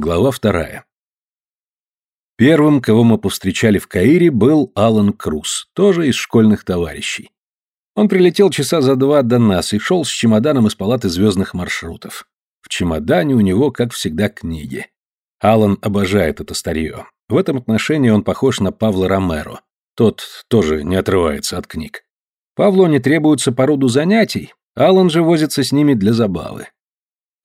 Глава вторая. Первым, кого мы повстречали в Каире, был Алан Круз, тоже из школьных товарищей. Он прилетел часа за два до нас и шел с чемоданом из палаты звездных маршрутов. В чемодане у него, как всегда, книги. Алан обожает это старье. В этом отношении он похож на Павла Ромеро. Тот тоже не отрывается от книг. Павлу не требуются по роду занятий, Алан же возится с ними для забавы.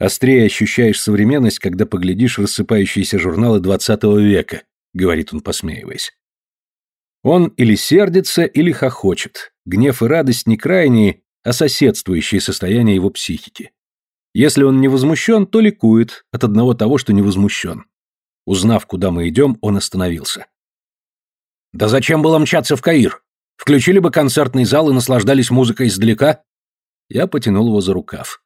Острее ощущаешь современность, когда поглядишь рассыпающиеся журналы двадцатого века, говорит он, посмеиваясь. Он или сердится, или хохочет. Гнев и радость не крайние, а соседствующие состояния его психики. Если он не возмущен, то ликует от одного того, что не возмущен. Узнав, куда мы идем, он остановился. «Да зачем было мчаться в Каир? Включили бы концертный зал и наслаждались музыкой издалека?» Я потянул его за рукав.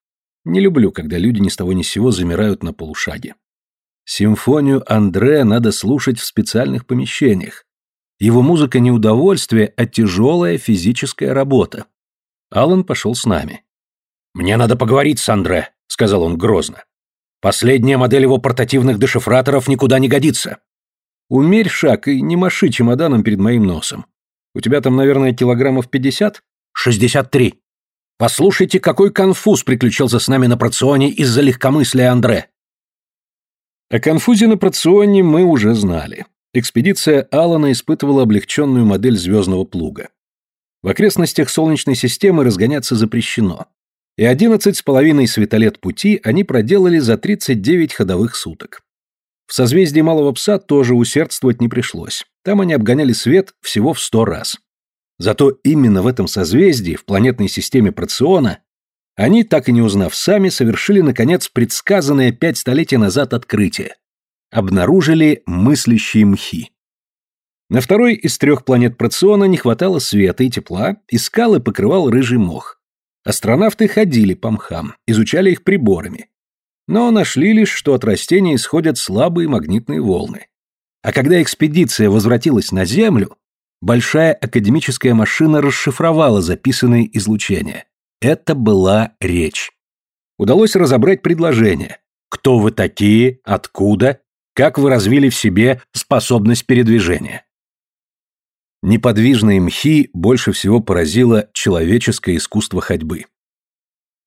Не люблю, когда люди ни с того ни с сего замирают на полушаге. Симфонию Андре надо слушать в специальных помещениях. Его музыка не удовольствие, а тяжелая физическая работа. Алан пошел с нами. «Мне надо поговорить с Андре», — сказал он грозно. «Последняя модель его портативных дешифраторов никуда не годится». «Умерь шаг и не маши чемоданом перед моим носом. У тебя там, наверное, килограммов пятьдесят?» «Шестьдесят три». Послушайте, какой конфуз приключился с нами на проционе из-за легкомыслия Андре. О конфузе на проционе мы уже знали. Экспедиция Алана испытывала облегченную модель звездного плуга. В окрестностях Солнечной системы разгоняться запрещено. И 11 с половиной светолет пути они проделали за 39 ходовых суток. В созвездии Малого Пса тоже усердствовать не пришлось. Там они обгоняли свет всего в 100 раз. Зато именно в этом созвездии, в планетной системе Проциона, они, так и не узнав сами, совершили, наконец, предсказанное пять столетий назад открытие. Обнаружили мыслящие мхи. На второй из трех планет Проциона не хватало света и тепла, и скалы покрывал рыжий мох. Астронавты ходили по мхам, изучали их приборами. Но нашли лишь, что от растений исходят слабые магнитные волны. А когда экспедиция возвратилась на Землю, большая академическая машина расшифровала записанные излучения. Это была речь. Удалось разобрать предложение. Кто вы такие? Откуда? Как вы развили в себе способность передвижения? Неподвижные мхи больше всего поразило человеческое искусство ходьбы.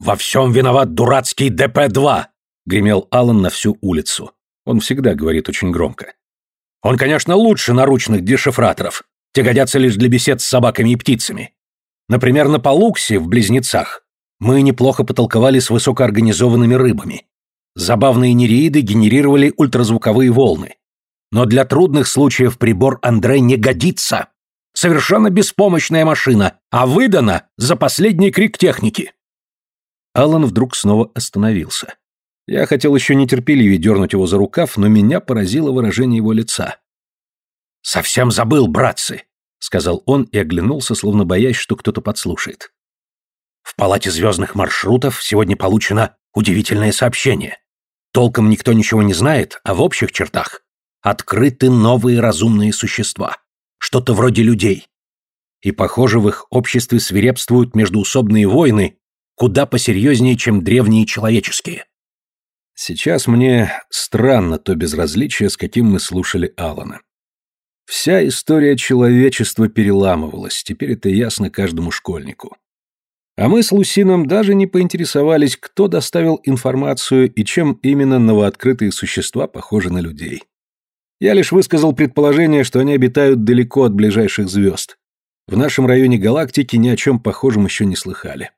«Во всем виноват дурацкий ДП-2!» — гремел Аллан на всю улицу. Он всегда говорит очень громко. «Он, конечно, лучше наручных дешифраторов, те годятся лишь для бесед с собаками и птицами. Например, на Палуксе, в Близнецах, мы неплохо потолковали с высокоорганизованными рыбами. Забавные нереиды генерировали ультразвуковые волны. Но для трудных случаев прибор Андре не годится. Совершенно беспомощная машина, а выдана за последний крик техники. Алан вдруг снова остановился. Я хотел еще нетерпеливее дернуть его за рукав, но меня поразило выражение его лица. «Совсем забыл, братцы», — сказал он и оглянулся, словно боясь, что кто-то подслушает. «В палате звездных маршрутов сегодня получено удивительное сообщение. Толком никто ничего не знает, а в общих чертах открыты новые разумные существа, что-то вроде людей. И, похоже, в их обществе свирепствуют междуусобные войны куда посерьезнее, чем древние человеческие. Сейчас мне странно то безразличие, с каким мы слушали Алана. Вся история человечества переламывалась, теперь это ясно каждому школьнику. А мы с Лусином даже не поинтересовались, кто доставил информацию и чем именно новооткрытые существа похожи на людей. Я лишь высказал предположение, что они обитают далеко от ближайших звезд. В нашем районе галактики ни о чем похожем еще не слыхали.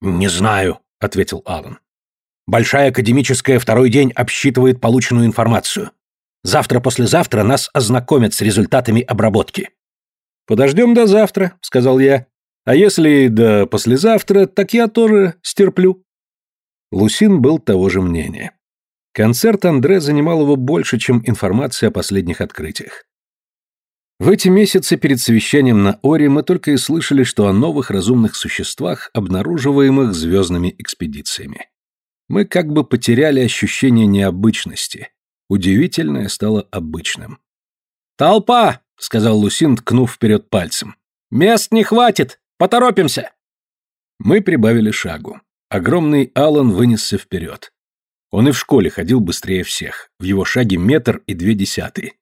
«Не знаю», — ответил Алан. «Большая академическая второй день обсчитывает полученную информацию. Завтра-послезавтра нас ознакомят с результатами обработки». «Подождем до завтра», — сказал я. «А если до послезавтра, так я тоже стерплю». Лусин был того же мнения. Концерт Андре занимал его больше, чем информация о последних открытиях. В эти месяцы перед совещанием на Оре мы только и слышали, что о новых разумных существах, обнаруживаемых звездными экспедициями. Мы как бы потеряли ощущение необычности, Удивительное стало обычным. «Толпа!» — сказал Лусин, ткнув вперед пальцем. «Мест не хватит! Поторопимся!» Мы прибавили шагу. Огромный Алан вынесся вперед. Он и в школе ходил быстрее всех, в его шаге метр и две десятые.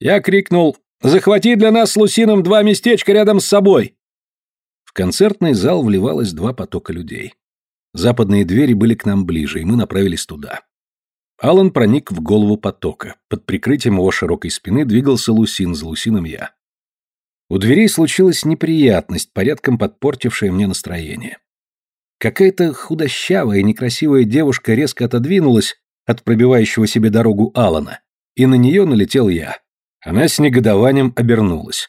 Я крикнул «Захвати для нас с Лусином два местечка рядом с собой!» В концертный зал вливалось два потока людей. Западные двери были к нам ближе, и мы направились туда. Алан проник в голову потока. Под прикрытием его широкой спины двигался Лусин, за Лусином я. У дверей случилась неприятность, порядком подпортившая мне настроение. Какая-то худощавая и некрасивая девушка резко отодвинулась от пробивающего себе дорогу Алана, и на нее налетел я. Она с негодованием обернулась.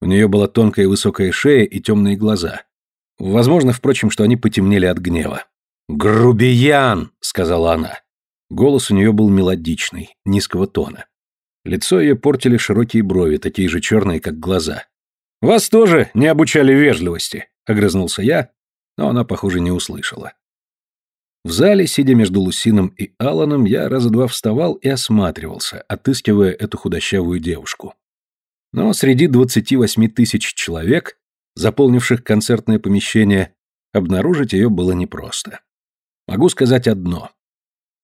У нее была тонкая высокая шея и темные глаза. Возможно, впрочем, что они потемнели от гнева. «Грубиян!» — сказала она. Голос у нее был мелодичный, низкого тона. Лицо ее портили широкие брови, такие же черные, как глаза. «Вас тоже не обучали вежливости», — огрызнулся я, но она, похоже, не услышала. В зале, сидя между Лусином и Аланом, я раза два вставал и осматривался, отыскивая эту худощавую девушку. Но среди двадцати восьми тысяч человек, заполнивших концертное помещение, обнаружить ее было непросто. Могу сказать одно.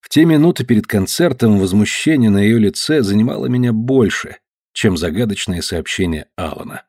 В те минуты перед концертом возмущение на ее лице занимало меня больше, чем загадочное сообщение Алана.